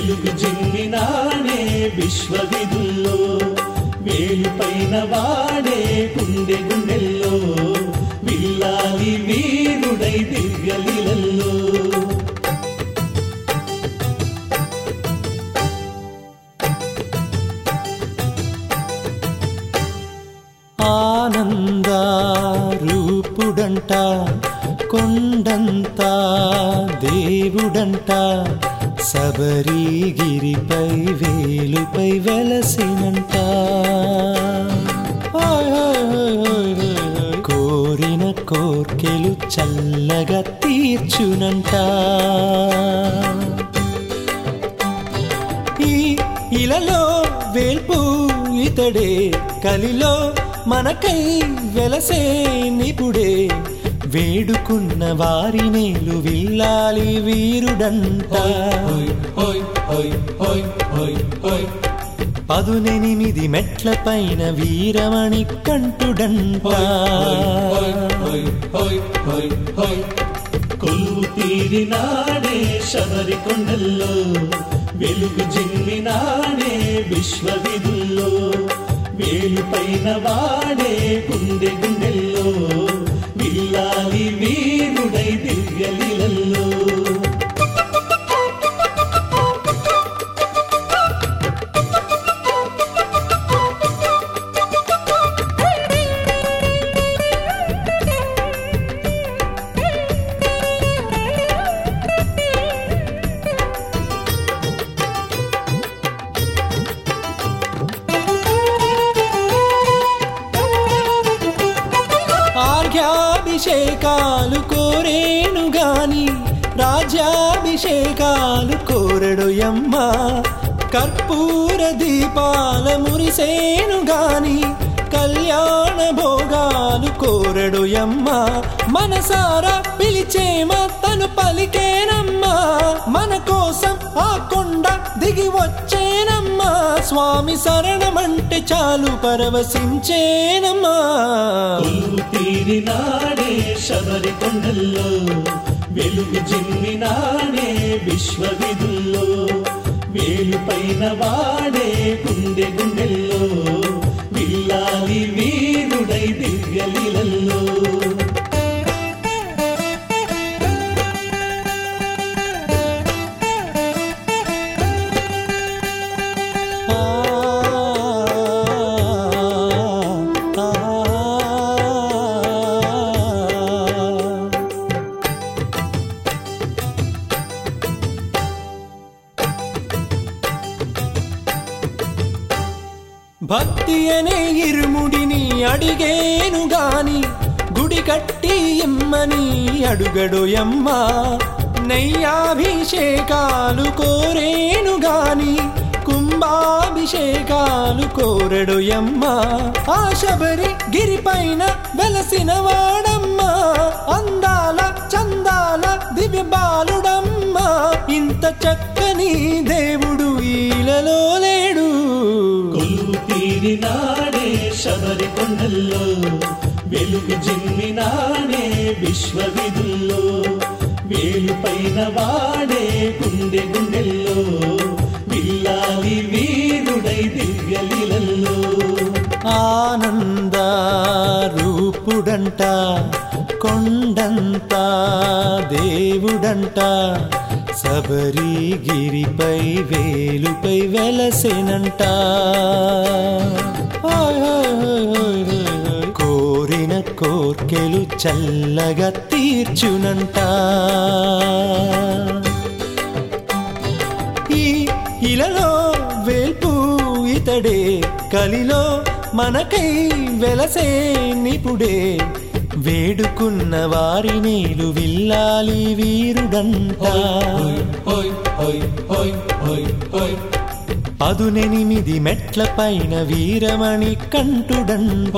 జిమ్మినాడే విశ్వవిధుల్లో వేలిపైన వాడే గుండె గుండెల్లో విల్లాలి వీరుడై దివ్యలిలల్లో ఆనంద రూపుడంట కొండంత దేవుడంట శబరిగిరిపై వేలుపై వెలసినంట కోరిన కోర్కెలు చల్లగా తీర్చునంట. ఈ ఇలలో వేల్పు ఇతడే కలిలో మనకై వెలసే నిపుడే. వేడుకున్న వారి మేలు విల్లాలి వీరుడంట పదునెనిమిది మెట్ల పైన వీరమణి కంటుడంట కొలువు తీరినాడే శబరి కొండల్లో వెలుగు జిమ్మినాడే విశ్వవిధుల్లో వేలుపైన వాడే గుండె గుండెల్లో. రాజ్యాభిషేకాలు కోరేను గాని రాజ్యాభిషేకాలు కోరడుయమ్మ కర్పూర దీపాల మురిసేను గాని కళ్యాణ భోగాలు కోరడుయమ్మ మనసారా పిలిచేమ తను పలికేనమ్మా. మన కోసం ఆ కొండ దిగి వచ్చేనమ్మా. స్వామి శరణమంటే చాలు పరవశించేనమ్మా. తీరినాడే శబరి కొండల్లో వెలుగు జిమ్మినాడే వేలు పైన వాడే గుండె గుండెల్లో విల్లాలి వీరుడై దివ్యలీలల్లో. భక్తి అనే ఇరుముడిని అడిగేను గాని గుడి కట్టి ఇమ్మని అడుగడు యమ్మ. నెయ్యాభిషేకాలు కోరేను గాని కుంభాభిషేకాలు కోరడు యమ్మ. ఆ శబరి గిరిపైన వెలసిన వాడమ్మా. అందాల చందాల దివ్య బాలుడమ్మా. ఇంత చక్కని దేవుడు ఈలలో లేడు. తీరినాడే శబరి కొండల్లో వెలుగు జిమ్మినాడే విశ్వవిధుల్లో వేలుపైన వాడే గుండె గుండెల్లో విల్లాలి వీరుడై దివ్యలీలల్లో ఆనంద రూపుడంట కొండంత దేవుడంట. శబరిగిరిపై వేలుపై వెలసినంట. కోరిన కోర్కెలు చల్లగా తీర్చునంట. ఈ ఇలలో వేల్పు ఇతడే కలిలో మనకై వెలసే నిపుడే. వేడుకున్న వారి నేలు విల్లాలి వీరుడంట పదునెనిమిది మెట్ల పైన వీరమణి కంటుడంట